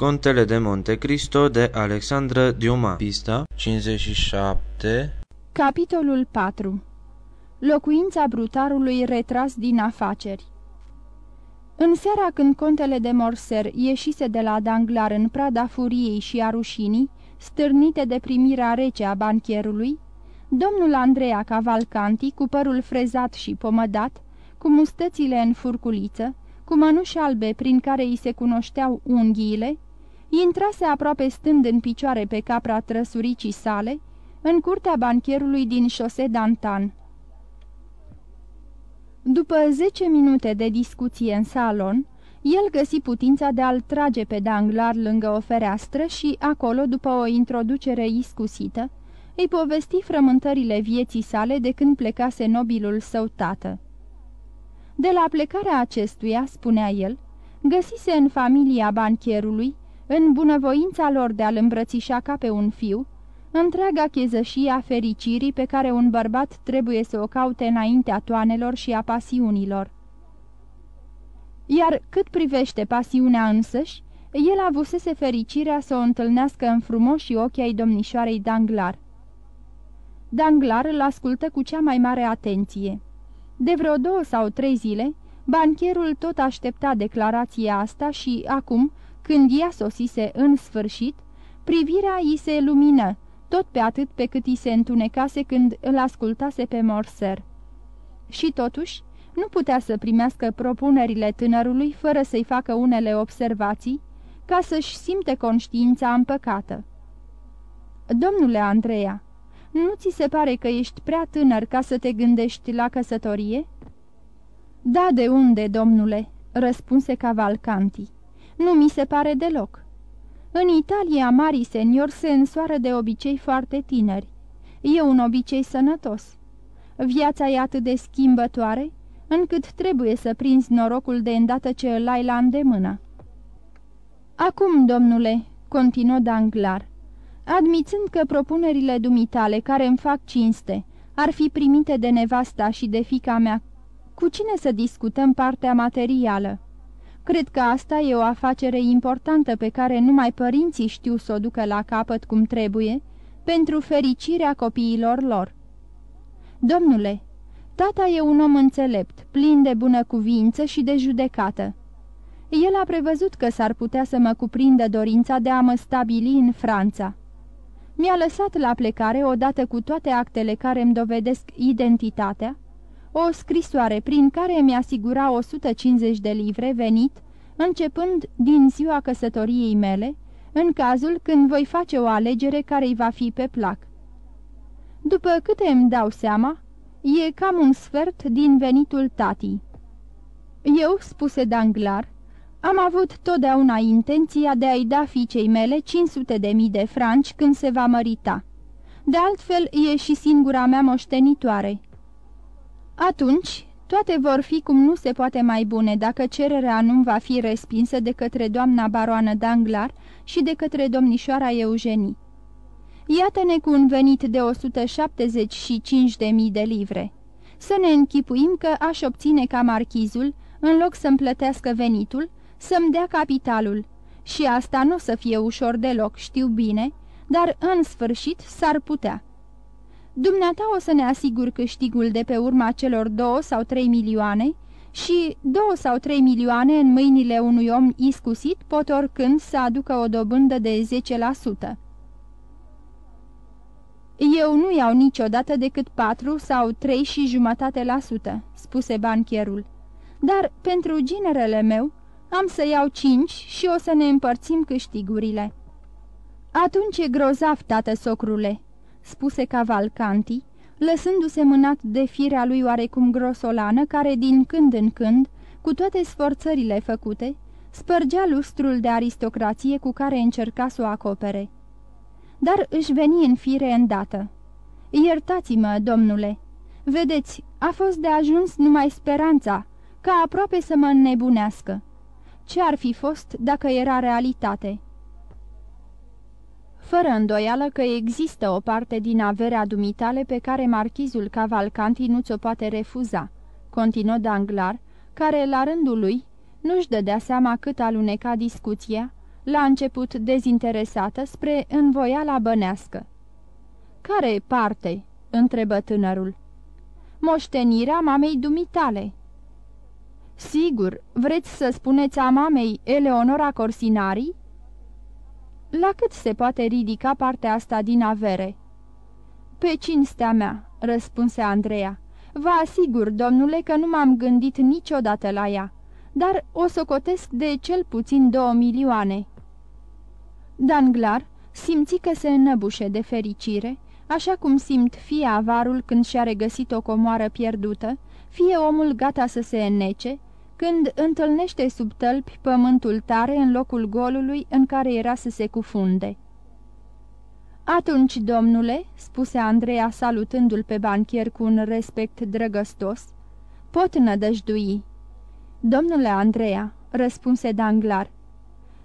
Contele de Monte Cristo de Alexandra Diuma Pista 57 Capitolul 4 Locuința brutarului retras din afaceri. În seara când contele de Morser ieșise de la Danglar în prada furiei și a rușinii, stârnite de primirea rece a bancherului, domnul Andreea Cavalcanti, cu părul frezat și pomădat, cu mustățile în furculiță, cu mănuși albe prin care îi se cunoșteau unghiile, intrase aproape stând în picioare pe capra trăsuricii sale, în curtea bancherului din șose Dantan. După zece minute de discuție în salon, el găsi putința de a-l trage pe Danglar lângă o fereastră și, acolo, după o introducere iscusită, îi povesti frământările vieții sale de când plecase nobilul său tată. De la plecarea acestuia, spunea el, găsise în familia bancherului, în bunăvoința lor de a-l îmbrățișa ca pe un fiu, întreaga chezășie a fericirii pe care un bărbat trebuie să o caute înaintea toanelor și a pasiunilor. Iar cât privește pasiunea însăși, el avusese fericirea să o întâlnească în frumoși ochi ai domnișoarei Danglar. Danglar îl ascultă cu cea mai mare atenție. De vreo două sau trei zile, bancherul tot aștepta declarația asta și, acum, când ea sosise în sfârșit, privirea îi se lumină, tot pe atât pe cât îi se întunecase când îl ascultase pe Morser. Și totuși, nu putea să primească propunerile tânărului fără să-i facă unele observații, ca să-și simte conștiința împăcată. Domnule Andreea, nu ți se pare că ești prea tânăr ca să te gândești la căsătorie?" Da, de unde, domnule?" răspunse Cavalcanti. Nu mi se pare deloc. În Italia, marii senior se însoară de obicei foarte tineri. E un obicei sănătos. Viața e atât de schimbătoare, încât trebuie să prinzi norocul de îndată ce îl ai la îndemână. Acum, domnule, continuă Danglar, admițând că propunerile dumitale care îmi fac cinste ar fi primite de nevasta și de fica mea, cu cine să discutăm partea materială? Cred că asta e o afacere importantă pe care numai părinții știu să o ducă la capăt cum trebuie, pentru fericirea copiilor lor. Domnule, tata e un om înțelept, plin de bună cuvință și de judecată. El a prevăzut că s-ar putea să mă cuprindă dorința de a mă stabili în Franța. Mi-a lăsat la plecare, odată cu toate actele care îmi dovedesc identitatea, o scrisoare prin care mi asigura 150 de livre venit, începând din ziua căsătoriei mele, în cazul când voi face o alegere care îi va fi pe plac. După câte îmi dau seama, e cam un sfert din venitul tatii. Eu, spuse Danglar, am avut totdeauna intenția de a-i da fiicei mele 500 de mii de franci când se va mărita. De altfel, e și singura mea moștenitoare. Atunci, toate vor fi cum nu se poate mai bune dacă cererea nu va fi respinsă de către doamna baroană Danglar și de către domnișoara Eugenie. Iată-ne cu un venit de 175.000 de livre. Să ne închipuim că aș obține ca marchizul, în loc să-mi plătească venitul, să-mi dea capitalul. Și asta nu o să fie ușor deloc, știu bine, dar în sfârșit s-ar putea. Dumneata o să ne asigur câștigul de pe urma celor două sau trei milioane și două sau trei milioane în mâinile unui om iscusit pot oricând să aducă o dobândă de 10%. Eu nu iau niciodată decât patru sau trei și jumătate la sută, spuse bancherul. Dar pentru ginerele meu am să iau cinci și o să ne împărțim câștigurile. Atunci e grozav, tată socrule, spuse Cavalcanti, lăsându-se mânat de firea lui oarecum grosolană, care din când în când, cu toate sforțările făcute, spărgea lustrul de aristocrație cu care încerca să o acopere. Dar își veni în fire îndată. Iertați-mă, domnule, vedeți, a fost de ajuns numai speranța, ca aproape să mă înnebunească. Ce ar fi fost dacă era realitate?" Fără îndoială că există o parte din averea dumitale pe care marchizul Cavalcanti nu ți-o poate refuza, continuă Danglar, care, la rândul lui, nu-și dădea seama cât aluneca discuția, la început dezinteresată, spre învoiala bănească. Care parte?" întrebă tânărul. Moștenirea mamei dumitale." Sigur, vreți să spuneți a mamei Eleonora Corsinari?" La cât se poate ridica partea asta din avere?" Pe cinstea mea," răspunse Andreea. Vă asigur, domnule, că nu m-am gândit niciodată la ea, dar o socotesc de cel puțin două milioane." Danglar simți că se înăbușe de fericire, așa cum simt fie avarul când și-a regăsit o comoară pierdută, fie omul gata să se înnece, când întâlnește sub tălpi pământul tare în locul golului în care era să se cufunde. Atunci, domnule," spuse Andreea salutându-l pe banchier cu un respect drăgăstos, pot nădăjdui." Domnule Andreea," răspunse Danglar,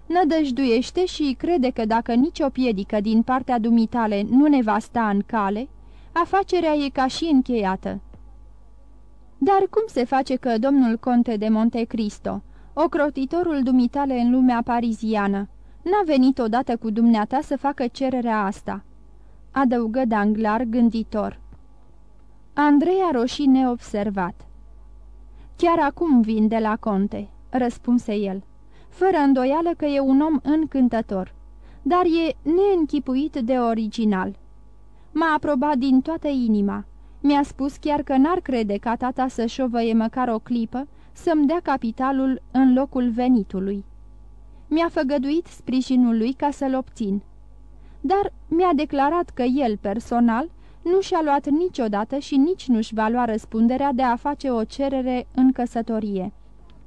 nădăjduiește și crede că dacă nicio piedică din partea dumitale nu ne va sta în cale, afacerea e ca și încheiată." Dar cum se face că domnul conte de Monte Cristo, ocrotitorul dumitale în lumea pariziană, n-a venit odată cu dumneata să facă cererea asta?" adăugă Danglar gânditor. Andreea roșii neobservat. Chiar acum vin de la conte," răspunse el, fără îndoială că e un om încântător, dar e neînchipuit de original. M-a aprobat din toată inima mi-a spus chiar că n-ar crede ca tata să șovăie măcar o clipă să-mi dea capitalul în locul venitului. Mi-a făgăduit sprijinul lui ca să-l obțin. Dar mi-a declarat că el, personal, nu și-a luat niciodată și nici nu-și va lua răspunderea de a face o cerere în căsătorie.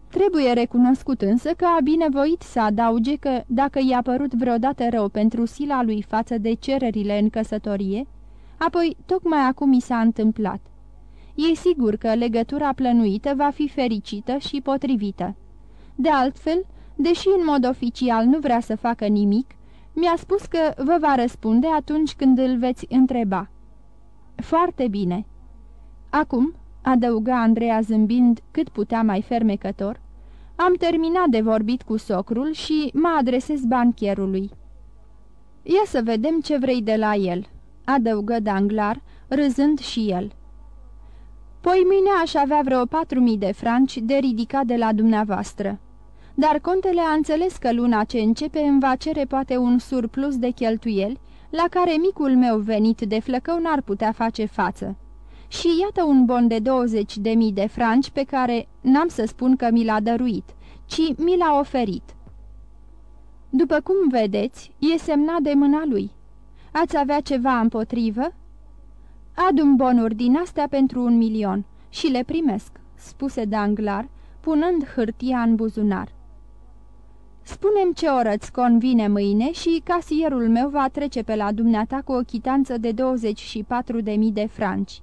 Trebuie recunoscut însă că a binevoit să adauge că, dacă i-a părut vreodată rău pentru sila lui față de cererile în căsătorie, Apoi, tocmai acum mi s-a întâmplat. E sigur că legătura plănuită va fi fericită și potrivită. De altfel, deși în mod oficial nu vrea să facă nimic, mi-a spus că vă va răspunde atunci când îl veți întreba. Foarte bine. Acum, adăuga Andreea zâmbind cât putea mai fermecător, am terminat de vorbit cu socrul și mă adresez bancherului. Ia să vedem ce vrei de la el, adăugă Danglar, râzând și el. Poi mine aș avea vreo patru mii de franci de ridicat de la dumneavoastră. Dar contele a înțeles că luna ce începe îmi va cere poate un surplus de cheltuieli, la care micul meu venit de flăcău n-ar putea face față. Și iată un bon de 20 de mii de franci pe care n-am să spun că mi l-a dăruit, ci mi l-a oferit. După cum vedeți, e semnat de mâna lui. Ați avea ceva împotrivă?" Adum bonuri din astea pentru un milion și le primesc," spuse Danglar, punând hârtia în buzunar. Spunem ce oră îți convine mâine și casierul meu va trece pe la dumneata cu o chitanță de 24.000 de franci.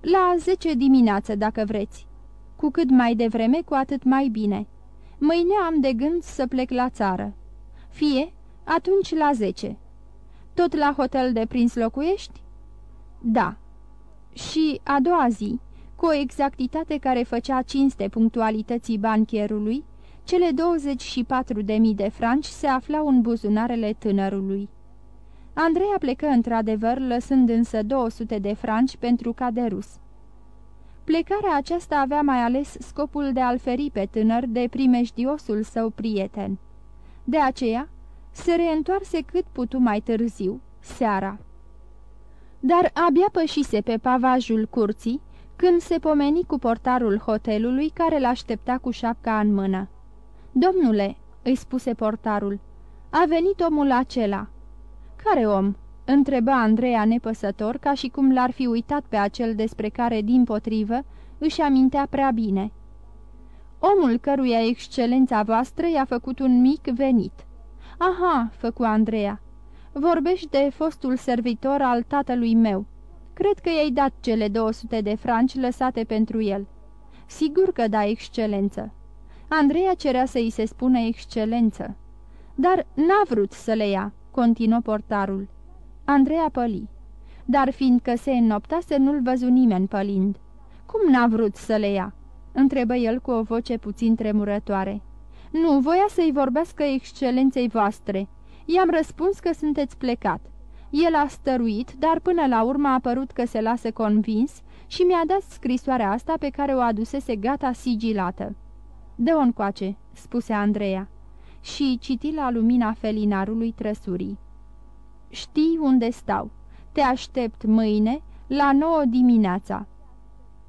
La 10 dimineață, dacă vreți. Cu cât mai devreme, cu atât mai bine. Mâine am de gând să plec la țară. Fie, atunci la 10. Tot la hotel de prins locuiești?" Da." Și a doua zi, cu o exactitate care făcea cinste punctualității bancherului, cele 24.000 de franci se aflau în buzunarele tânărului. Andreea plecă într-adevăr, lăsând însă 200 de franci pentru caderus. Plecarea aceasta avea mai ales scopul de a-l feri pe tânăr de primejdiosul său prieten. De aceea, se reîntoarse cât putu mai târziu, seara. Dar abia pășise pe pavajul curții, când se pomeni cu portarul hotelului care l-aștepta cu șapca în mână. Domnule," îi spuse portarul, a venit omul acela." Care om?" întreba Andreea nepăsător, ca și cum l-ar fi uitat pe acel despre care, din potrivă, își amintea prea bine. Omul căruia excelența voastră i-a făcut un mic venit." Aha," făcu Andreea, vorbești de fostul servitor al tatălui meu. Cred că i-ai dat cele 200 de franci lăsate pentru el." Sigur că da, excelență." Andreea cerea să-i se spună excelență. Dar n-a vrut să le ia," continuă portarul. Andreea păli. Dar fiindcă se înnoptase, nu-l văzu nimeni pălind. Cum n-a vrut să le ia?" întrebă el cu o voce puțin tremurătoare. Nu, voia să-i vorbească excelenței voastre. I-am răspuns că sunteți plecat. El a stăruit, dar până la urmă a părut că se lasă convins și mi-a dat scrisoarea asta pe care o adusese gata sigilată. Dă-o încoace," spuse Andreea și citi la lumina felinarului trăsurii. Știi unde stau. Te aștept mâine la nouă dimineața."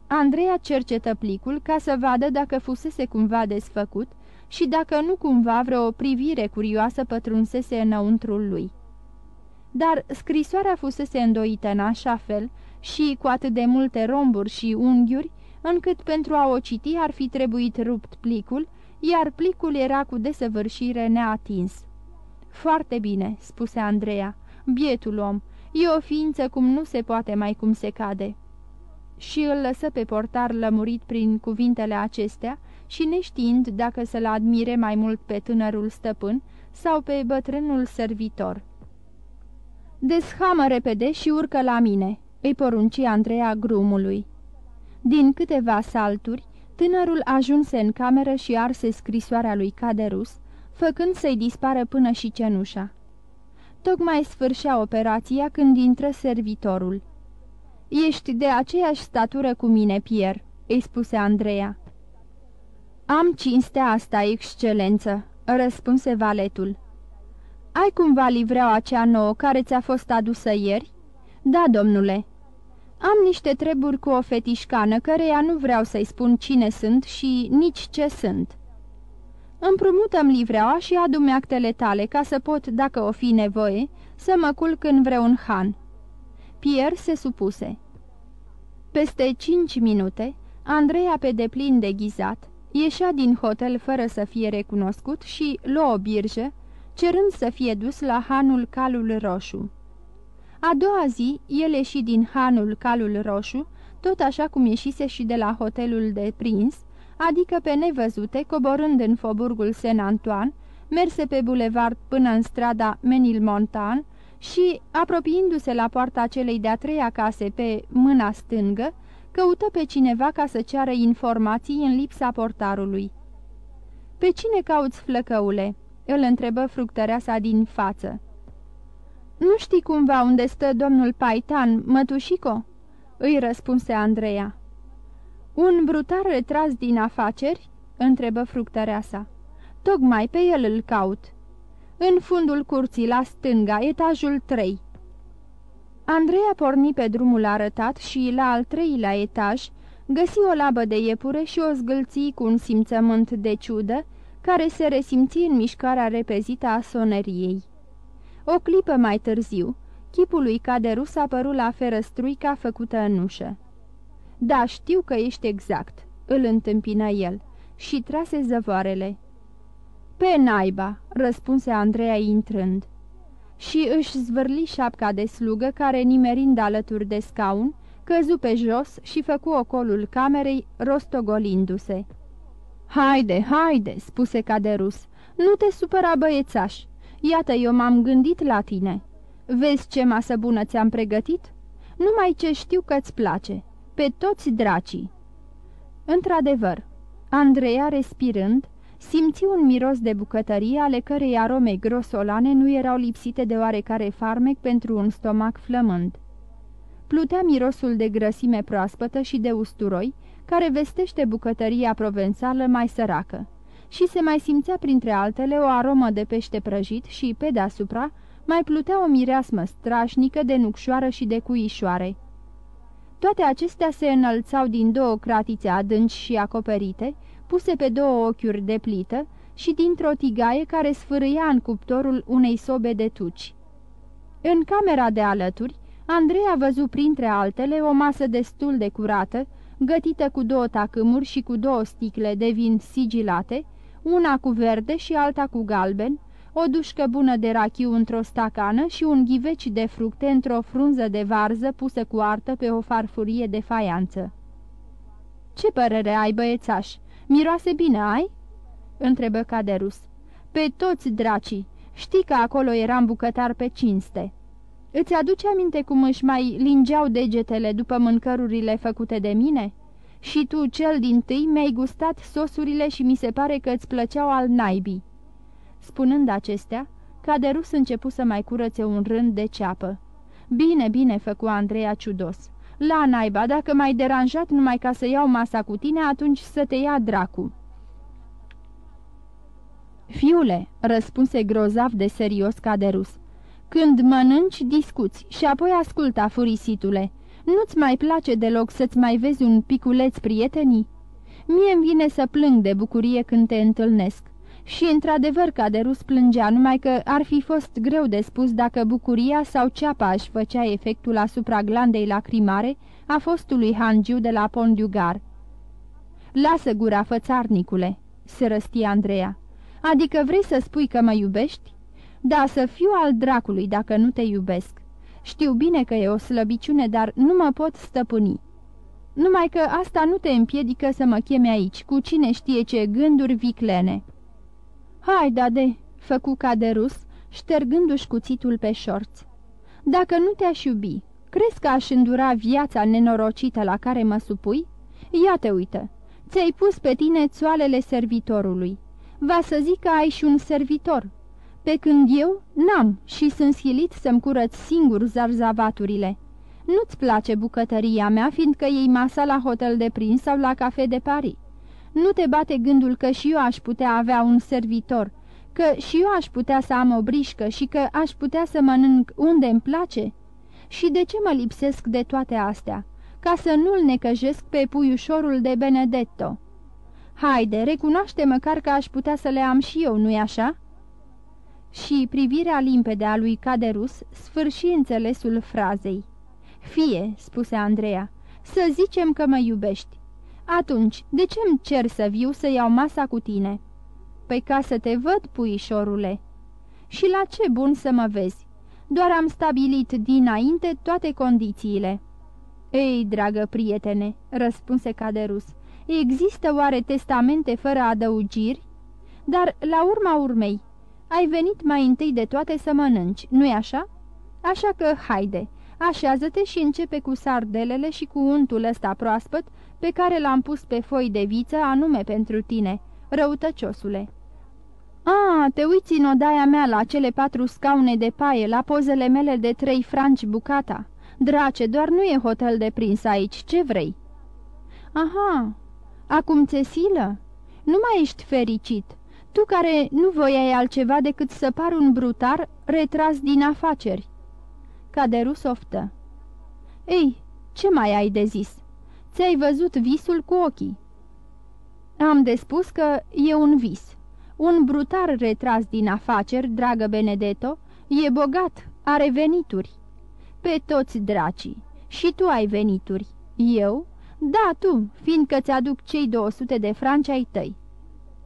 Andreea cercetă plicul ca să vadă dacă fusese cumva desfăcut și dacă nu cumva vreo privire curioasă pătrunsese înăuntrul lui. Dar scrisoarea fusese îndoită în așa fel și cu atât de multe romburi și unghiuri, încât pentru a o citi ar fi trebuit rupt plicul, iar plicul era cu desăvârșire neatins. Foarte bine," spuse Andreea, bietul om, e o ființă cum nu se poate mai cum se cade." Și îl lăsă pe portar lămurit prin cuvintele acestea și neștiind dacă să-l admire mai mult pe tânărul stăpân sau pe bătrânul servitor. Deshamă repede și urcă la mine," îi porunci Andreea grumului. Din câteva salturi, tânărul ajunse în cameră și arse scrisoarea lui Caderus, făcând să-i dispară până și cenușa. Tocmai sfârșea operația când intră servitorul. Ești de aceeași statură cu mine, Pierre," îi spuse Andreea. Am cinstea asta, excelență," răspunse valetul. Ai cumva livreaua cea nouă care ți-a fost adusă ieri?" Da, domnule." Am niște treburi cu o fetișcană, căreia nu vreau să-i spun cine sunt și nici ce sunt." Împrumutăm livreaua și adu actele tale, ca să pot, dacă o fi nevoie, să mă culc în vreun han." Pierre se supuse. Peste cinci minute, Andreea pe deplin deghizat, ieșea din hotel fără să fie recunoscut și luă o birjă, cerând să fie dus la hanul Calul Roșu. A doua zi, el ieși din hanul Calul Roșu, tot așa cum ieșise și de la hotelul de prins, adică pe nevăzute, coborând în foburgul Saint-Antoine, merse pe bulevard până în strada Menilmontan și, apropiindu-se la poarta celei de-a treia case pe mâna stângă, căută pe cineva ca să ceară informații în lipsa portarului. Pe cine cauți, flăcăule?" îl întrebă fructăreasa din față. Nu știi cumva unde stă domnul Paitan, mătușico?" îi răspunse Andreea. Un brutar retras din afaceri?" întrebă fructăreasa. Tocmai pe el îl caut." În fundul curții, la stânga, etajul 3." Andreea porni pe drumul arătat și, la al treilea etaj, găsi o labă de iepure și o zgâlții cu un simțământ de ciudă, care se resimți în mișcarea repezită a soneriei. O clipă mai târziu, chipul lui Caderus apăru la ferăstruica făcută în ușă. Da, știu că ești exact," îl întâmpină el și trase zăvoarele. Pe naiba," răspunse Andreea intrând. Și își zvârli șapca de slugă care, nimerind alături de scaun, căzu pe jos și făcu ocolul camerei, rostogolindu-se. Haide, haide," spuse Caderus, nu te supăra băiețaș. Iată, eu m-am gândit la tine. Vezi ce masă bună ți-am pregătit? Numai ce știu că-ți place. Pe toți dracii." Într-adevăr, Andreea, respirând, simți un miros de bucătărie ale cărei arome grosolane nu erau lipsite de oarecare farmec pentru un stomac flămând. Plutea mirosul de grăsime proaspătă și de usturoi, care vestește bucătăria provențală mai săracă și se mai simțea printre altele o aromă de pește prăjit și, pe deasupra, mai plutea o mireasmă strașnică de nucșoară și de cuișoare. Toate acestea se înălțau din două cratițe adânci și acoperite, puse pe două ochiuri de plită și dintr-o tigaie care sfârâia în cuptorul unei sobe de tuci. În camera de alături, Andrei a văzut printre altele o masă destul de curată, gătită cu două tacâmuri și cu două sticle de vin sigilate, una cu verde și alta cu galben, o dușcă bună de rachiu într-o stacană și un ghiveci de fructe într-o frunză de varză pusă cu artă pe o farfurie de faianță. Ce părere ai, băiețaș? Miroase bine, ai?" întrebă Caderus. Pe toți dracii. Știi că acolo eram bucătar pe cinste." Îți aduce aminte cum își mai lingeau degetele după mâncărurile făcute de mine?" Și tu, cel din tâi, mi-ai gustat sosurile și mi se pare că îți plăceau al naibii." Spunând acestea, Caderus începu să mai curățe un rând de ceapă. Bine, bine, făcu Andreea ciudos. La naiba, dacă m-ai deranjat numai ca să iau masa cu tine, atunci să te ia dracu." Fiule, răspunse grozav de serios Caderus, când mănânci, discuți și apoi asculta, furisitule. Nu-ți mai place deloc să-ți mai vezi un piculeț prietenii? Mie-mi vine să plâng de bucurie când te întâlnesc. Și într-adevăr Caderus plângea, numai că ar fi fost greu de spus dacă bucuria sau ceapa își făcea efectul asupra glandei lacrimare a fostului hangiu de la Pondiugar. Lasă gura, fățarnicule!" se răstia Andreea. Adică vrei să spui că mă iubești? Da, să fiu al dracului dacă nu te iubesc. Știu bine că e o slăbiciune, dar nu mă pot stăpâni. Numai că asta nu te împiedică să mă chemi aici, cu cine știe ce gânduri viclene." Hai, dade!" făcu Caderus, ștergându-și cuțitul pe șorț. Dacă nu te-aș iubi, crezi că aș îndura viața nenorocită la care mă supui? Ia te uită! Ți-ai pus pe tine țoalele servitorului. Va să zic că ai și un servitor. Pe când eu n-am și sunt silit să-mi curăț singur zarzavaturile. Nu-ți place bucătăria mea, fiindcă ei masa la hotel de prins sau la cafe de Paris. Nu te bate gândul că și eu aș putea avea un servitor, că și eu aș putea să am o brișcă și că aș putea să mănânc unde îmi place? Și de ce mă lipsesc de toate astea? Ca să nu-l necăjesc pe puiușorul de Benedetto. Haide, recunoaște măcar că aș putea să le am și eu, nu-i așa?" Și privirea limpede a lui Caderus sfârși înțelesul frazei. Fie," spuse Andreea, să zicem că mă iubești. Atunci, de ce-mi cer să viu să iau masa cu tine?" Păi ca să te văd, puișorule." Și la ce bun să mă vezi? Doar am stabilit dinainte toate condițiile." Ei, dragă prietene," răspunse Caderus, există oare testamente fără adăugiri? Dar, la urma urmei, ai venit mai întâi de toate să mănânci, nu-i așa? Așa că, haide, așează-te și începe cu sardelele și cu untul ăsta proaspăt pe care l-am pus pe foi de viță anume pentru tine, răutăciosule." A, te uiți în odaia mea la cele patru scaune de paie, la pozele mele de trei franci bucata. Drace, doar nu e hotel de prins aici, ce vrei?" Aha, acum ți silă? Nu mai ești fericit. Tu care nu voiai altceva decât să par un brutar retras din afaceri." Caderu softă. Ei, ce mai ai de zis?" Ți-ai văzut visul cu ochii." Am de spus că e un vis. Un brutar retras din afaceri, dragă Benedetto, e bogat, are venituri. Pe toți dracii. Și tu ai venituri. Eu? Da, tu, fiindcă ți-aduc cei 200 de franci ai tăi.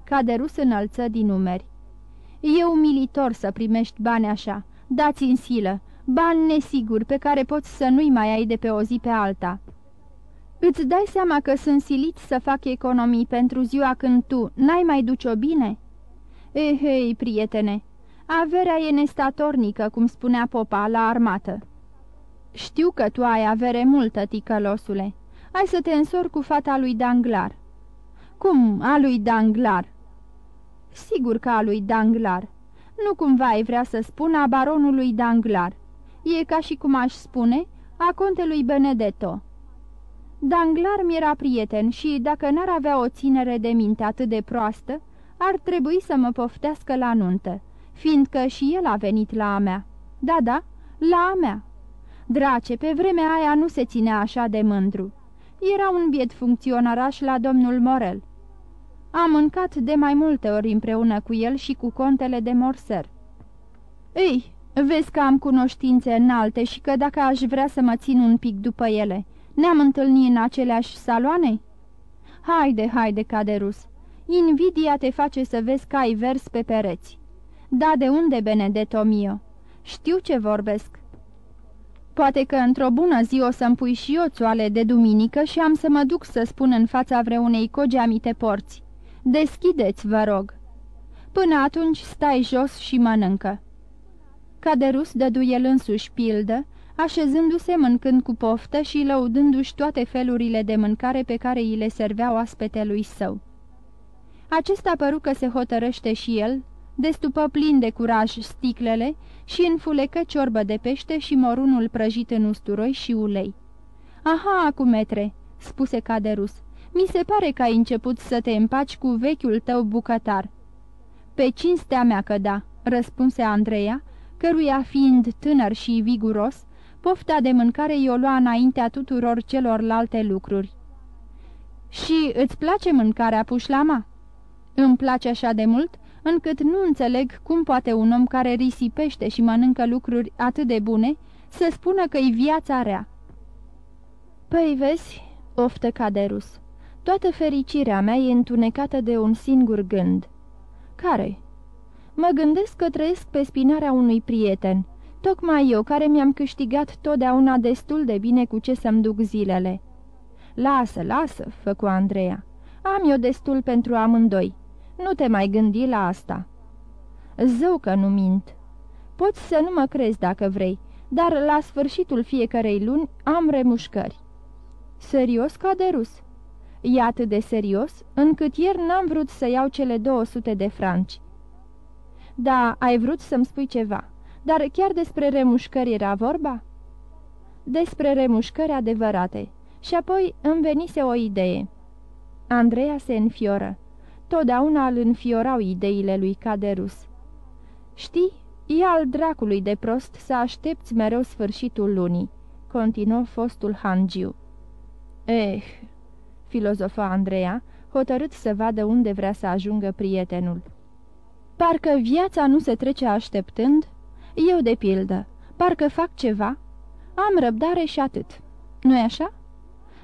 Caderus înălță din numeri. E umilitor să primești bani așa. Dați în silă, bani nesiguri pe care poți să nu-i mai ai de pe o zi pe alta. Îți dai seama că sunt silit să fac economii pentru ziua când tu n-ai mai duce-o bine?" Ehei, prietene, averea e nestatornică, cum spunea popa la armată." Știu că tu ai avere multă, ticălosule. Hai să te însori cu fata lui Danglar." Cum, a lui Danglar?" Sigur că a lui Danglar. Nu cumva ai vrea să spun a baronului Danglar. E ca și cum aș spune a contelui Benedetto." Danglar mi-era prieten și, dacă n-ar avea o ținere de minte atât de proastă, ar trebui să mă poftească la nuntă, fiindcă și el a venit la a mea. Da, da, la a mea. Drace, pe vremea aia nu se ținea așa de mândru. Era un biet funcționaraș la domnul Morel. Am mâncat de mai multe ori împreună cu el și cu contele de Morser. Ei, vezi că am cunoștințe înalte și că dacă aș vrea să mă țin un pic după ele, ne-am întâlnit în aceleași saloane?" Haide, haide, Caderus, invidia te face să vezi cai vers pe pereți." Da, de unde, Benedetto mio? Știu ce vorbesc." Poate că într-o bună zi o să-mi pui și eu țoale de duminică și am să mă duc să spun în fața vreunei cogeamite porți. Deschideți, vă rog." Până atunci stai jos și mănâncă." Caderus dădu el însuși pildă, așezându-se mâncând cu poftă și lăudându-și toate felurile de mâncare pe care îi le serveau aspetelui său. Acesta păru că se hotărăște și el, destupă plin de curaj sticlele și înfulecă ciorbă de pește și morunul prăjit în usturoi și ulei. Aha, metre," spuse Caderus, mi se pare că ai început să te împaci cu vechiul tău bucătar." Pe cinstea mea că da," răspunse Andreea, căruia fiind tânăr și viguros, pofta de mâncare i-o lua înaintea tuturor celorlalte lucruri. Și îți place mâncarea pușlama?" Îmi place așa de mult, încât nu înțeleg cum poate un om care risipește și mănâncă lucruri atât de bune să spună că-i viața rea." Păi vezi," oftă Caderus, toată fericirea mea e întunecată de un singur gând." Care?" Mă gândesc că trăiesc pe spinarea unui prieten, tocmai eu care mi-am câștigat totdeauna destul de bine cu ce să-mi duc zilele." Lasă, lasă," făcu Andreea. Am eu destul pentru amândoi. Nu te mai gândi la asta." Zău că nu mint. Poți să nu mă crezi dacă vrei, dar la sfârșitul fiecarei luni am remușcări." Serios, Caderus?" E atât de serios, încât ieri n-am vrut să iau cele 200 de franci." Da, ai vrut să-mi spui ceva, dar chiar despre remușcări era vorba?" Despre remușcări adevărate. Și apoi îmi venise o idee." Andreea se înfioră. Totdeauna îl înfiorau ideile lui Caderus. Știi, e al dracului de prost să aștepți mereu sfârșitul lunii," continuă fostul hangiu. Eh, filozofa Andreea, hotărât să vadă unde vrea să ajungă prietenul. Parcă viața nu se trece așteptând? Eu, de pildă, parcă fac ceva? Am răbdare și atât. Nu-i așa?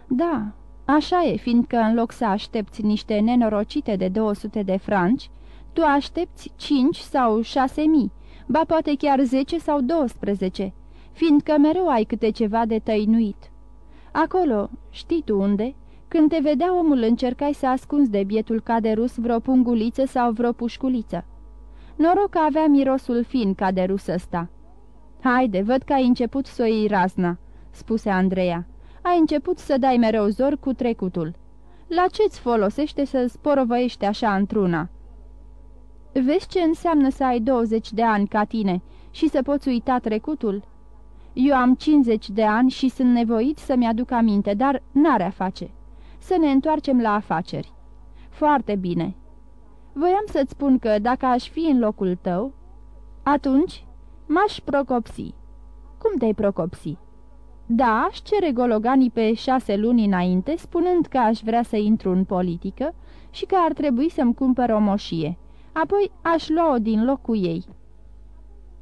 Da, așa e, fiindcă în loc să aștepți niște nenorocite de 200 de franci, tu aștepți 5 sau 6 mii, ba poate chiar 10 sau 12, fiindcă mereu ai câte ceva de tăinuit. Acolo, știi tu unde, când te vedea omul încercai să ascunzi de bietul caderus vreo punguliță sau vreo pușculiță. Noroc că avea mirosul fin caderus ăsta. Haide, văd că ai început să o iei razna," spuse Andreea. Ai început să dai mereu zor cu trecutul. La ce-ți folosește să sporovăiești așa într-una?" Vezi ce înseamnă să ai 20 de ani ca tine și să poți uita trecutul?" Eu am 50 de ani și sunt nevoit să-mi aduc aminte, dar n-are a face. Să ne întoarcem la afaceri. Foarte bine. Voiam să-ți spun că dacă aș fi în locul tău, atunci m-aș procopsi. Cum te-ai procopsi? Da, aș cere gologanii pe șase luni înainte, spunând că aș vrea să intru în politică și că ar trebui să-mi cumpăr o moșie. Apoi aș lua-o din loc cu ei.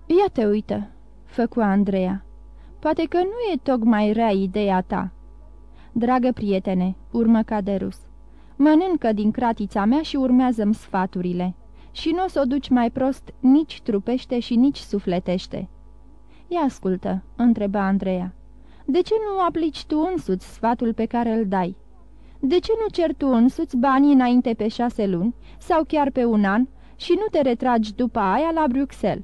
Ia te uită, făcu Andreea. Poate că nu e tocmai rea ideea ta." Dragă prietene," urmă Caderus, mănâncă din cratița mea și urmează-mi sfaturile. Și nu o să o duci mai prost nici trupește și nici sufletește." Ia ascultă," întreba Andreea. De ce nu aplici tu însuți sfatul pe care îl dai? De ce nu cer tu însuți banii înainte pe șase luni sau chiar pe un an și nu te retragi după aia la Bruxelles?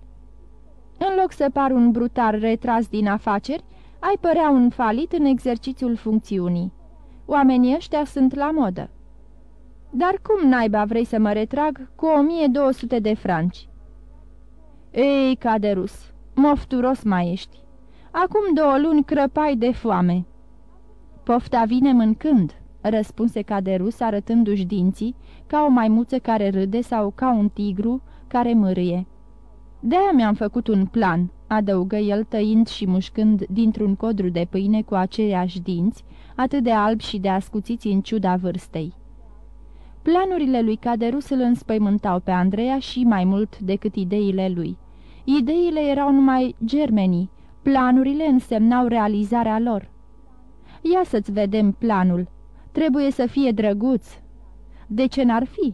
În loc să par un brutar retras din afaceri, ai părea un falit în exercițiul funcțiunii. Oamenii ăștia sunt la modă. Dar cum naiba vrei să mă retrag cu 1200 de franci? Ei, Caderus, mofturos mai ești. Acum două luni crăpai de foame. Pofta vine mâncând, răspunse Caderus arătându-și dinții, ca o maimuță care râde sau ca un tigru care mârâie. De-aia mi-am făcut un plan," adăugă el tăind și mușcând dintr-un codru de pâine cu aceiași dinți, atât de albi și de ascuțiți în ciuda vârstei. Planurile lui Caderus îl înspăimântau pe Andreea și mai mult decât ideile lui. Ideile erau numai germenii, planurile însemnau realizarea lor. Ia să-ți vedem planul. Trebuie să fie drăguț. De ce n-ar fi?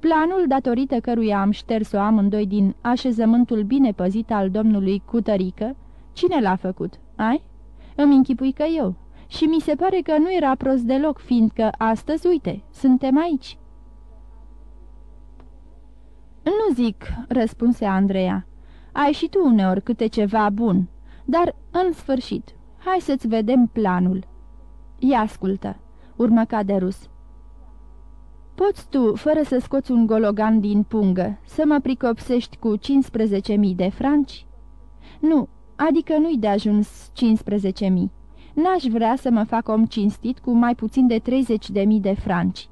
Planul datorită căruia am șters-o amândoi din așezământul bine păzit al domnului Cutărică, cine l-a făcut, ai? Îmi închipui că eu. Și mi se pare că nu era prost deloc, fiindcă astăzi, uite, suntem aici. Nu zic, răspunse Andreea. Ai și tu uneori câte ceva bun, Dar, în sfârșit, hai să-ți vedem planul." Ia ascultă," urmă Caderus. Poți tu, fără să scoți un gologan din pungă, să mă pricopsești cu 15.000 de franci?" Nu, adică nu-i de ajuns 15.000. N-aș vrea să mă fac om cinstit cu mai puțin de 30.000 de franci."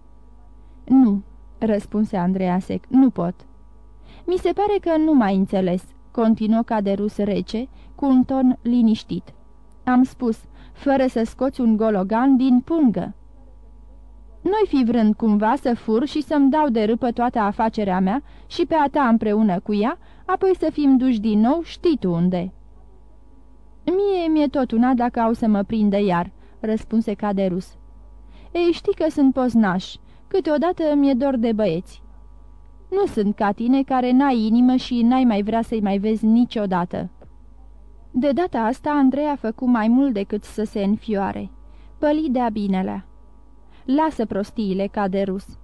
Nu," răspunse Andreea sec, nu pot." Mi se pare că nu m-ai înțeles," continuă Caderus rece, cu un ton liniștit. Am spus, fără să scoți un gologan din pungă." Nu-i fi vrând cumva să fur și să-mi dau de râpă toată afacerea mea și pe a ta împreună cu ea, apoi să fim duși din nou știi tu unde." Mie mi-e tot una dacă au să mă prindă iar," răspunse Caderus. Ei, știi că sunt poznaș, câteodată mi-e dor de băieți. Nu sunt ca tine care n-ai inimă și n-ai mai vrea să-i mai vezi niciodată." De data asta, Andrei a făcut mai mult decât să se înfioare. Păli de-a binelea. Lasă prostiile, Caderus."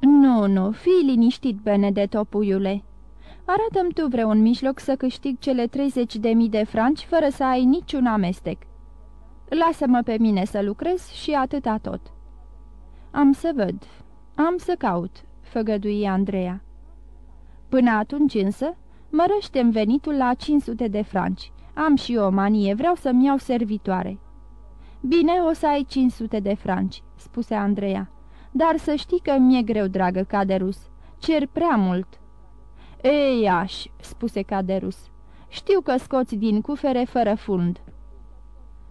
Nu, nu, fii liniștit, Benedetto, puiule. Arată-mi tu vreun mijloc să câștig cele 30 de mii de franci fără să ai niciun amestec. Lasă-mă pe mine să lucrez și atâta tot." Am să văd, am să caut," făgădui Andreea. Până atunci însă, mărăște venitul la 500 de franci. Am și eu o manie, vreau să-mi iau servitoare." Bine, o să ai 500 de franci," spuse Andreea. Dar să știi că mi-e greu, dragă Caderus. Cer prea mult." Ei, aș," spuse Caderus. Știu că scoți din cufere fără fund."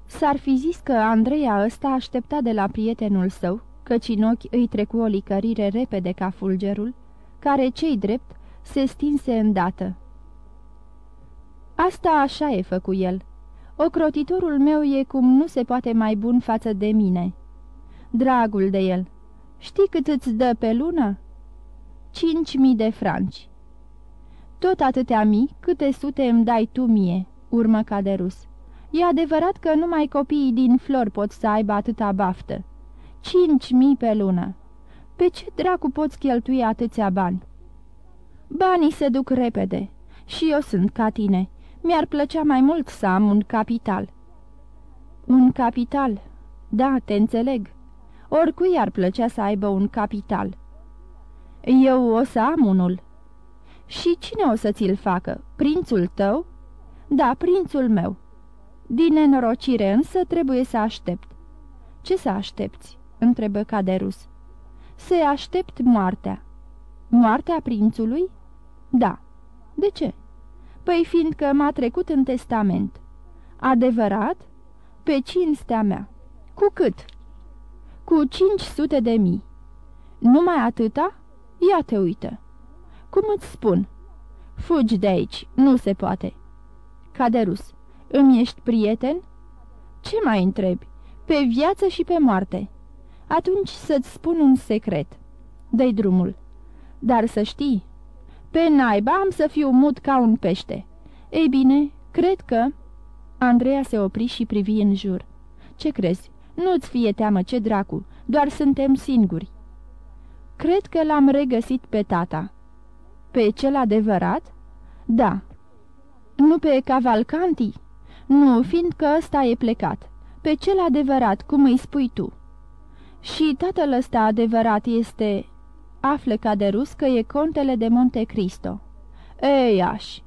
S-ar fi zis că Andreea ăsta aștepta de la prietenul său, căci în ochi îi trecu o licărire repede ca fulgerul, care, cei drept, se stinse îndată. Asta așa e făcut el. Ocrotitorul meu e cum nu se poate mai bun față de mine. Dragul de el, știi cât îți dă pe lună? Cinci mii de franci. Tot atâtea mii câte sute îmi dai tu mie, urmă Caderus. E adevărat că numai copiii din flori pot să aibă atâta baftă. Cinci mii pe lună. Pe ce dracu poți cheltui atâția bani? Banii se duc repede și eu sunt ca tine. Mi-ar plăcea mai mult să am un capital." Un capital? Da, te înțeleg. Oricui ar plăcea să aibă un capital." Eu o să am unul." Și cine o să ți-l facă? Prințul tău?" Da, prințul meu." Din nenorocire însă trebuie să aștept." Ce să aștepți?" întrebă Caderus. Să aștept moartea." Moartea prințului?" Da." De ce?" Păi fiindcă m-a trecut în testament." Adevărat?" Pe cinstea mea." Cu cât?" Cu cinci sute de mii." Numai atâta? Ia te uită." Cum îți spun?" Fugi de aici, nu se poate." Caderus, îmi ești prieten?" Ce mai întrebi? Pe viață și pe moarte." Atunci să-ți spun un secret." Dă-i drumul." Dar să știi, pe naiba am să fiu mut ca un pește." Ei bine, cred că... Andreea se opri și privi în jur. Ce crezi? Nu-ți fie teamă, ce dracu, doar suntem singuri." Cred că l-am regăsit pe tata." Pe cel adevărat?" Da." Nu pe Cavalcanti?" Nu, fiindcă ăsta e plecat. Pe cel adevărat, cum îi spui tu." Și tatăl ăsta adevărat este află ca de rus că e contele de Monte Cristo. Ei, aș!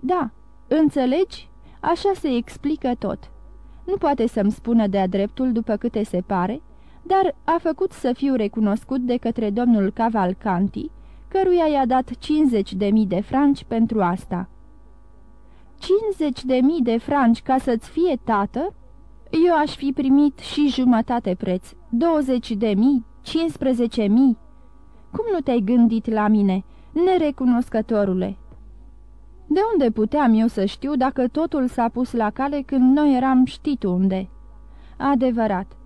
Da, înțelegi? Așa se explică tot. Nu poate să-mi spună de-a dreptul după câte se pare, dar a făcut să fiu recunoscut de către domnul Cavalcanti, căruia i-a dat 50 de mii de franci pentru asta. 50 de mii de franci ca să-ți fie tată? Eu aș fi primit și jumătate preț, 20 de mii, 15 mii, cum nu te-ai gândit la mine, nerecunoscătorule?" De unde puteam eu să știu dacă totul s-a pus la cale când noi eram știt unde?" Adevărat.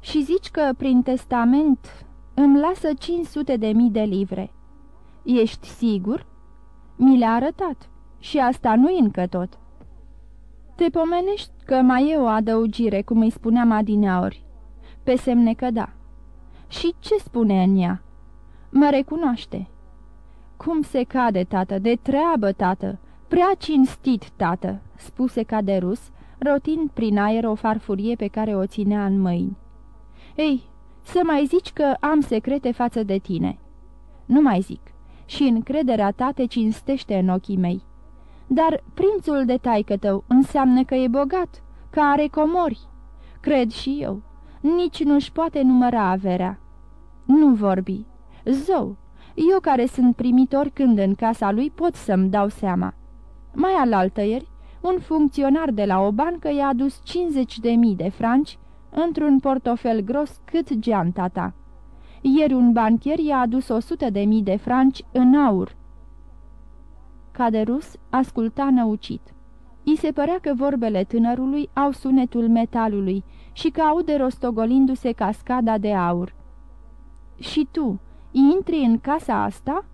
Și zici că prin testament îmi lasă 500 de mii de livre. Ești sigur?" Mi le-a arătat. Și asta nu-i încă tot." Te pomenești că mai e o adăugire, cum îi spuneam adineaori. Pe semne că da. Și ce spune în ea?" Mă recunoaște. Cum se cade, tată, de treabă, tată, Prea cinstit, tată," spuse Caderus, rotind prin aer o farfurie pe care o ținea în mâini. Ei, să mai zici că am secrete față de tine." Nu mai zic. Și încrederea ta te cinstește în ochii mei. Dar prințul de taică tău înseamnă că e bogat, că are comori. Cred și eu. Nici nu-și poate număra averea. Nu vorbi. Zău, eu care sunt primitor când în casa lui pot să-mi dau seama. Mai alaltăieri, un funcționar de la o bancă i-a adus 50 de mii de franci într-un portofel gros cât geanta ta. Ieri un banchier i-a adus 100 de mii de franci în aur. Caderus asculta năucit. I se părea că vorbele tânărului au sunetul metalului și că aude rostogolindu-se cascada de aur. Și tu, intri în casa asta?"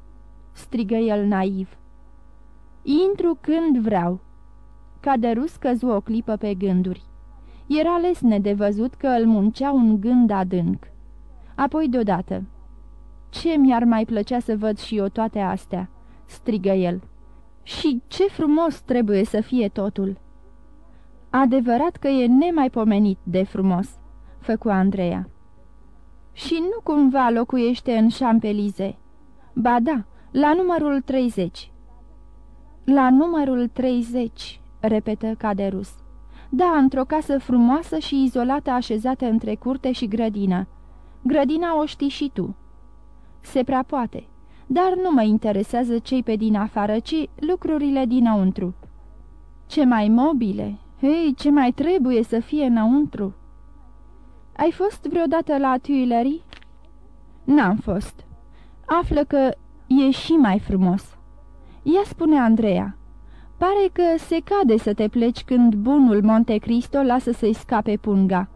strigă el naiv. Intru când vreau." Caderus căzu o clipă pe gânduri. Era lesne de văzut că îl muncea un gând adânc. Apoi deodată. Ce mi-ar mai plăcea să văd și eu toate astea?" strigă el. Și ce frumos trebuie să fie totul!" Adevărat că e nemaipomenit de frumos," făcu Andreea. Și nu cumva locuiește în Șampelize?" Ba da, la numărul 30." La numărul 30," repetă Caderus. Da, într-o casă frumoasă și izolată așezată între curte și grădină. Grădina o știi și tu." Se prea poate, dar nu mă interesează cei pe din afară, ci lucrurile dinăuntru." Ce mai mobile! Hei, ce mai trebuie să fie înăuntru?" Ai fost vreodată la Tuileries?" N-am fost. Află că e și mai frumos." Ea spune Andreea. Pare că se cade să te pleci când bunul Monte Cristo lasă să-i scape punga."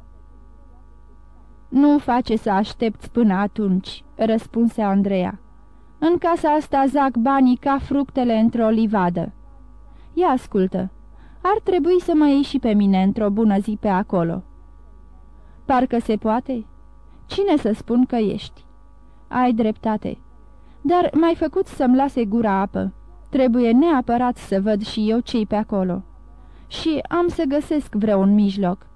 Nu face să aștepți până atunci," răspunse Andreea. În casa asta zac banii ca fructele într-o livadă." Ia ascultă, ar trebui să mă iei și pe mine într-o bună zi pe acolo." Parcă se poate? Cine să spun că ești?" Ai dreptate, dar mai făcut să-mi lase gura apă." Trebuie neapărat să văd și eu cei pe acolo. Și am să găsesc vreun mijloc.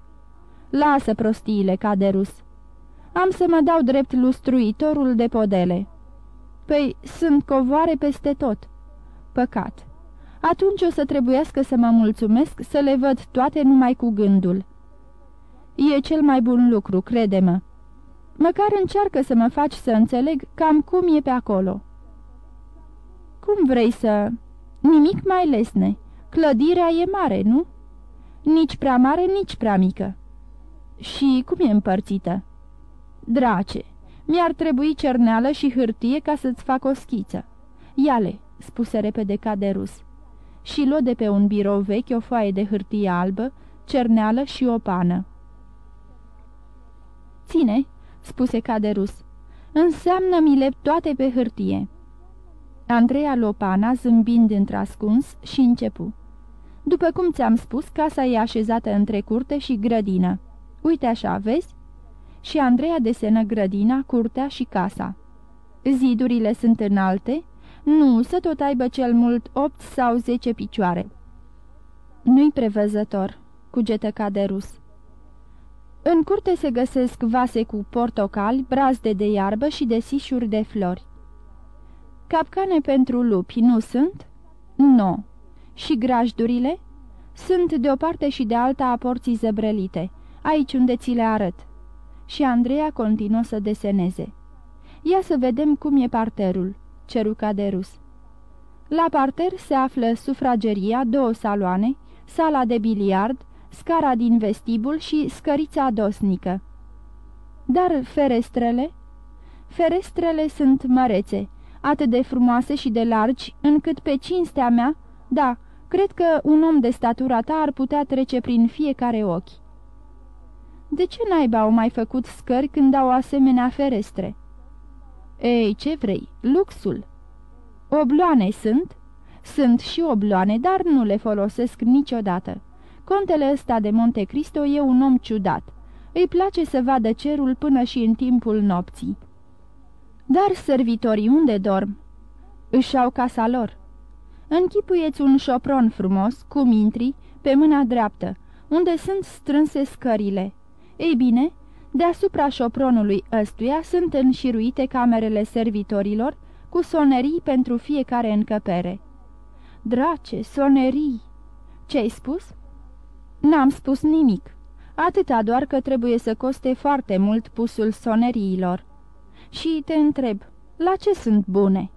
Lasă prostiile, Caderus. Am să mă dau drept lustruitorul de podele. Păi, sunt covoare peste tot. Păcat. Atunci o să trebuiască să mă mulțumesc să le văd toate numai cu gândul. E cel mai bun lucru, crede-mă. Măcar încearcă să mă faci să înțeleg cam cum e pe acolo. Cum vrei să... Nimic mai lesne. Clădirea e mare, nu? Nici prea mare, nici prea mică. Și cum e împărțită? Drace, mi-ar trebui cerneală și hârtie ca să-ți fac o schiță. Iale, spuse repede Caderus. Și luă de pe un birou vechi o foaie de hârtie albă, cerneală și o pană. Ține, spuse Caderus. Înseamnă mi toate pe hârtie. Andreea Lopana, zâmbind într-ascuns, și începu. După cum ți-am spus, casa e așezată între curte și grădină. Uite așa, vezi?" Și Andreea desenă grădina, curtea și casa. Zidurile sunt înalte? Nu, să tot aibă cel mult opt sau zece picioare." Nu-i prevăzător," cugetă Caderus. În curte se găsesc vase cu portocali, brazde de iarbă și desișuri de flori. Capcane pentru lupi nu sunt? Nu. No. Și grajdurile? Sunt de o parte și de alta a porții zăbrelite, aici unde ți le arăt. Și Andreea continuă să deseneze. Ia să vedem cum e parterul, ceru Caderus. La parter se află sufrageria, două saloane, sala de biliard, scara din vestibul și scărița dosnică. Dar ferestrele? Ferestrele sunt mărețe, atât de frumoase și de largi, încât pe cinstea mea, da, cred că un om de statura ta ar putea trece prin fiecare ochi. De ce naiba au mai făcut scări când au asemenea ferestre? Ei, ce vrei, luxul. Obloane sunt? Sunt și obloane, dar nu le folosesc niciodată. Contele ăsta de Monte Cristo e un om ciudat. Îi place să vadă cerul până și în timpul nopții. Dar servitorii unde dorm? Își au casa lor. Închipuieți un șopron frumos, cu mintri, pe mâna dreaptă, unde sunt strânse scările. Ei bine, deasupra șopronului ăstuia sunt înșiruite camerele servitorilor, cu sonerii pentru fiecare încăpere. Drace, sonerii! Ce-ai spus?" N-am spus nimic. Atâta doar că trebuie să coste foarte mult pusul soneriilor. Și te întreb, la ce sunt bune?"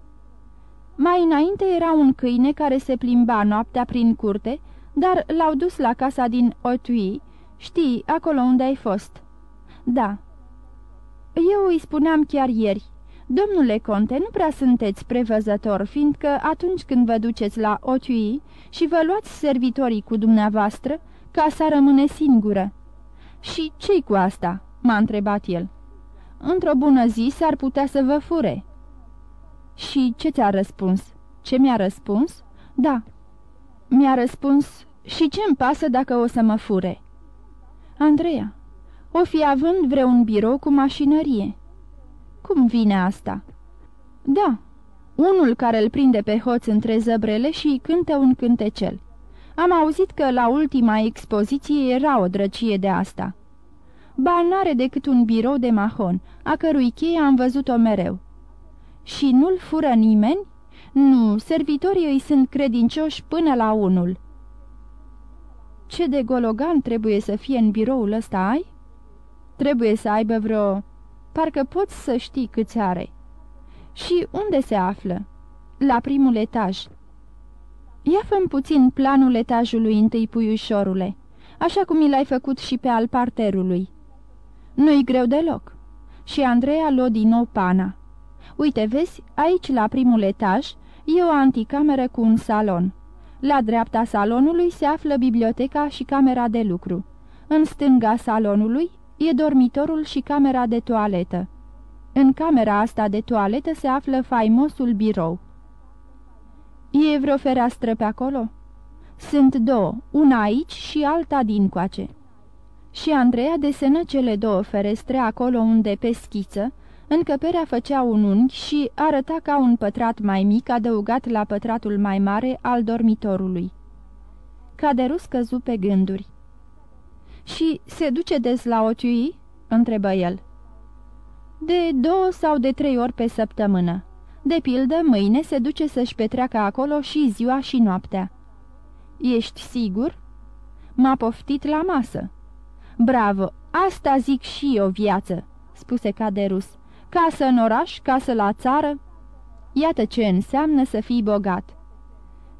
Mai înainte era un câine care se plimba noaptea prin curte, dar l-au dus la casa din Otui, știi, acolo unde ai fost." Da." Eu îi spuneam chiar ieri, Domnule conte, nu prea sunteți prevăzător, fiindcă atunci când vă duceți la Otui și vă luați servitorii cu dumneavoastră, casa rămâne singură." Și ce cu asta?" m-a întrebat el. Într-o bună zi s-ar putea să vă fure." Și ce ți-a răspuns?" Ce mi-a răspuns?" Da." Mi-a răspuns, și ce-mi pasă dacă o să mă fure?" Andreea, o fi având vreun birou cu mașinărie." Cum vine asta?" Da, unul care îl prinde pe hoț între zăbrele și cântă un cântecel. Am auzit că la ultima expoziție era o drăcie de asta." Ba, n-are decât un birou de mahon, a cărui cheie am văzut-o mereu." Și nu-l fură nimeni?" Nu, servitorii îi sunt credincioși până la unul." Ce de gologan trebuie să fie în biroul ăsta ai?" Trebuie să aibă vreo Parcă poți să știi câți are. Și unde se află? La primul etaj. Ia fă puțin planul etajului întâi, puiușorule, așa cum mi l-ai făcut și pe al parterului. Nu-i greu deloc. Și Andreea luă din nou pana. Uite, vezi, aici la primul etaj e o anticameră cu un salon. La dreapta salonului se află biblioteca și camera de lucru. În stânga salonului e dormitorul și camera de toaletă. În camera asta de toaletă se află faimosul birou. E vreo fereastră pe acolo? Sunt două, una aici și alta dincoace. Și Andreea desenă cele două ferestre acolo unde, pe schiță, încăperea făcea un unghi și arăta ca un pătrat mai mic adăugat la pătratul mai mare al dormitorului. Caderus căzu pe gânduri. Și se duce des la Otiui?" întrebă el. De două sau de trei ori pe săptămână. De pildă, mâine se duce să-și petreacă acolo și ziua și noaptea." Ești sigur?" M-a poftit la masă." Bravo, asta zic și eu viață," spuse Caderus. Casă în oraș, casă la țară." Iată ce înseamnă să fii bogat."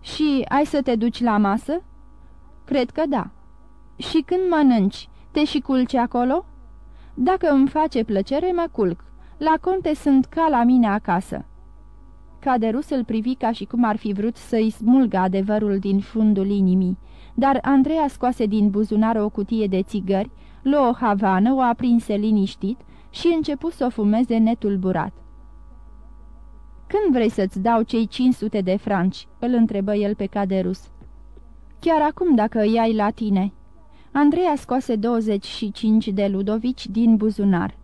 Și ai să te duci la masă?" Cred că da." Și când mănânci, te și culci acolo?" Dacă îmi face plăcere, mă culc. La conte sunt ca la mine acasă." Caderus îl privi ca și cum ar fi vrut să-i smulgă adevărul din fundul inimii, dar Andreea scoase din buzunar o cutie de țigări, luă o havană, o aprinse liniștit și începu să o fumeze netulburat. Când vrei să-ți dau cei 500 de franci?" îl întrebă el pe Caderus. Chiar acum, dacă îi ai la tine." Andreea scoase 25 de ludovici din buzunar.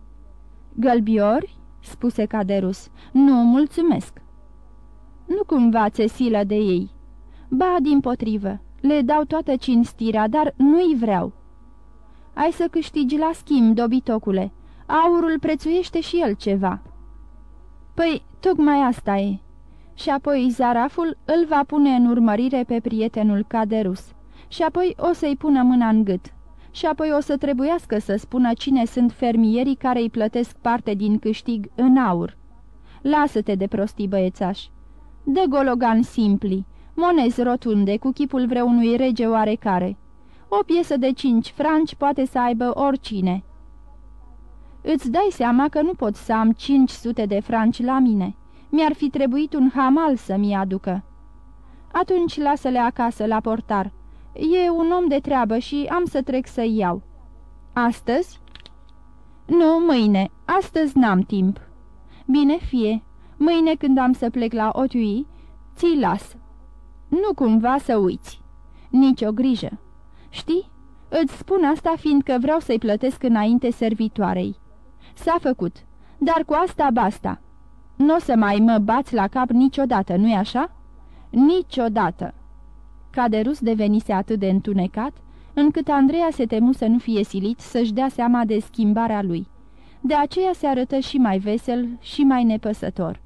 Gălbiori?" spuse Caderus. Nu, mulțumesc." Nu cumva ți silă de ei." Ba, din potrivă, le dau toată cinstirea, dar nu-i vreau." Ai să câștigi la schimb, dobitocule. Aurul prețuiește și el ceva." Păi, tocmai asta e." Și apoi zaraful îl va pune în urmărire pe prietenul Caderus și apoi o să-i pună mâna în gât. Și apoi o să trebuiască să spună cine sunt fermierii care îi plătesc parte din câștig în aur. Lasă-te de prostii băiețaș. De gologan simpli, monezi rotunde cu chipul vreunui rege oarecare. O piesă de cinci franci poate să aibă oricine. Îți dai seama că nu pot să am 500 de franci la mine. Mi-ar fi trebuit un hamal să-mi aducă. Atunci lasă-le acasă la portar E un om de treabă și am să trec să iau." Astăzi?" Nu, mâine. Astăzi n-am timp." Bine fie. Mâine când am să plec la Otiui, ți las." Nu cumva să uiți." Nici o grijă. Știi? Îți spun asta fiindcă vreau să-i plătesc înainte servitoarei." S-a făcut, dar cu asta basta. Nu o să mai mă bați la cap niciodată, nu-i așa?" Niciodată! Caderus devenise atât de întunecat, încât Andreea se temu să nu fie silit să-și dea seama de schimbarea lui. De aceea se arătă și mai vesel și mai nepăsător.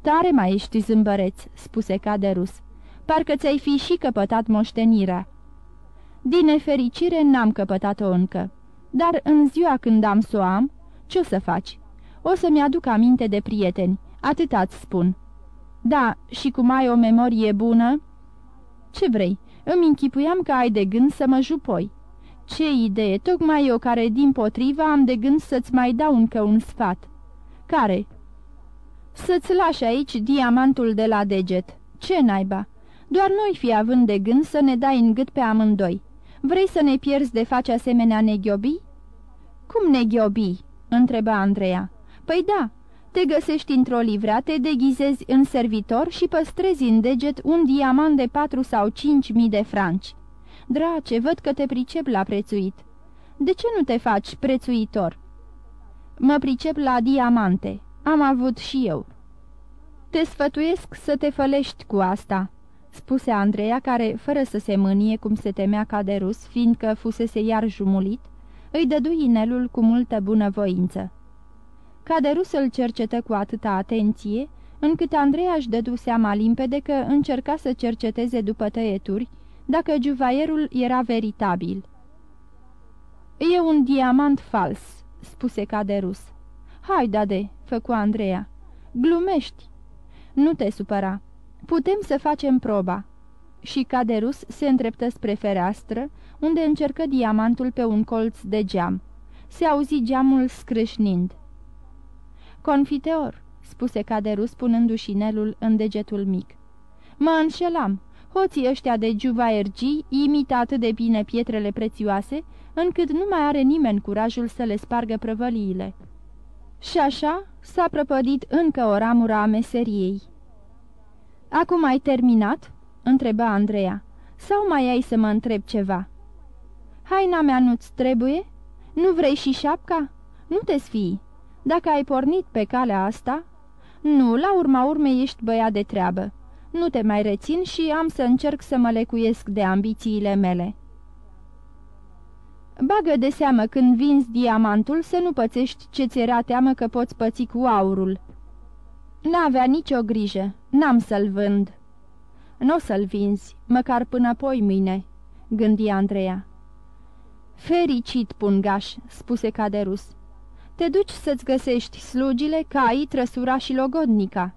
Tare mai ești zâmbăreț," spuse Caderus. Parcă ți-ai fi și căpătat moștenirea." Din nefericire n-am căpătat-o încă, dar în ziua când am să o am, ce o să faci? O să-mi aduc aminte de prieteni, atât-ți spun." Da, și cum ai o memorie bună?" Ce vrei? Îmi închipuiam că ai de gând să mă jupoi." Ce idee, tocmai eu care, din potriva, am de gând să-ți mai dau încă un sfat." Care?" Să-ți lași aici diamantul de la deget. Ce naiba? Doar noi fi având de gând să ne dai în gât pe amândoi. Vrei să ne pierzi de face asemenea neghiobii?" Cum neghiobii?" Întreba Andreea. Păi da, te găsești într-o livrea, te deghizezi în servitor și păstrezi în deget un diamant de patru sau cinci mii de franci. Drace, văd că te pricep la prețuit. De ce nu te faci prețuitor?" Mă pricep la diamante. Am avut și eu." Te sfătuiesc să te fălești cu asta," spuse Andreea, care, fără să se mânie cum se temea ca de rus, fiindcă fusese iar jumulit, îi dădu inelul cu multă bunăvoință. Caderus îl cercetă cu atâta atenție, încât Andreea își dădu seama limpede că încerca să cerceteze după tăieturi, dacă juvaierul era veritabil. E un diamant fals," spuse Caderus. Hai, dade," făcu Andreea. Glumești." Nu te supăra. Putem să facem proba." Și Caderus se îndreptă spre fereastră, unde încercă diamantul pe un colț de geam. Se auzi geamul scrâșnind. Confiteor," spuse Caderus punându-și inelul în degetul mic. Mă înșelam. Hoții ăștia de juvaergii imită atât de bine pietrele prețioase, încât nu mai are nimeni curajul să le spargă prăvăliile. Și așa s-a prăpădit încă o ramură a meseriei. Acum ai terminat?" Întreba Andreea. Sau mai ai să mă întreb ceva?" Haina mea nu-ți trebuie? Nu vrei și șapca? Nu te sfii. Dacă ai pornit pe calea asta... Nu, la urma urmei ești băiat de treabă. Nu te mai rețin și am să încerc să mă lecuiesc de ambițiile mele." Bagă de seamă când vinzi diamantul să nu pățești ce ți era teamă că poți păți cu aurul. N-avea nicio grijă, n-am să-l vând." Nu o să-l vinzi, măcar până poi mâine," gândi Andreea. Fericit, pungaș," spuse Caderus. Te duci să-ți găsești slugile, caii, trăsura și logodnica."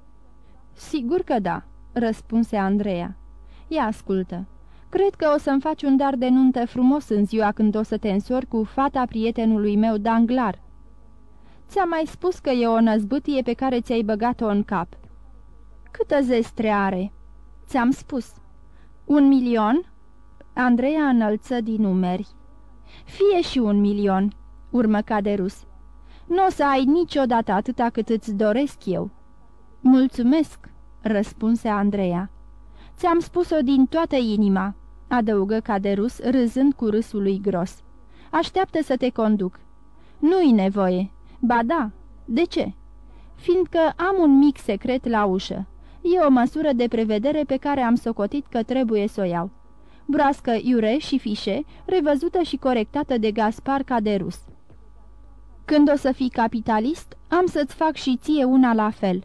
Sigur că da," răspunse Andreea. Ia ascultă. Cred că o să-mi faci un dar de nuntă frumos în ziua când o să te însori cu fata prietenului meu Danglar. Ți-am mai spus că e o năzbâtie pe care ți-ai băgat-o în cap. Câtă zestre are?" Ți-am spus." Un milion?" Andreea înălță din numeri. Fie și un milion," urmă Caderus. Nu o să ai niciodată atâta cât îți doresc eu." Mulțumesc," răspunse Andreea. Ți-am spus-o din toată inima," adăugă Caderus, râzând cu râsul lui gros. Așteaptă să te conduc." Nu-i nevoie." Ba da." De ce?" Fiindcă am un mic secret la ușă. E o măsură de prevedere pe care am socotit că trebuie să o iau. Broască iure și fișe, revăzută și corectată de Gaspar Caderus. Când o să fii capitalist, am să-ți fac și ție una la fel."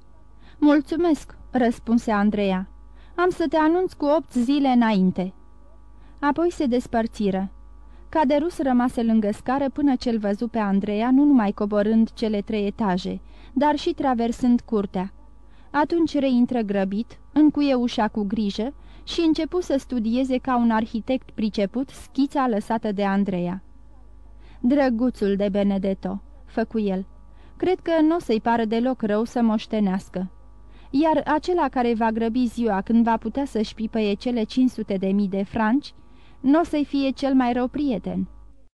Mulțumesc," răspunse Andreea. Am să te anunț cu opt zile înainte." Apoi se despărțiră. Caderus rămase lângă scară până ce-l văzu pe Andreea, nu numai coborând cele trei etaje, dar și traversând curtea. Atunci reintră grăbit, încuie ușa cu grijă și începu să studieze ca un arhitect priceput schița lăsată de Andreea. Drăguțul de Benedetto, făcu el, cred că nu o să-i pară deloc rău să moștenească iar acela care va grăbi ziua când va putea să-și pipăie cele 500 de mii de franci, nu o să-i fie cel mai rău prieten.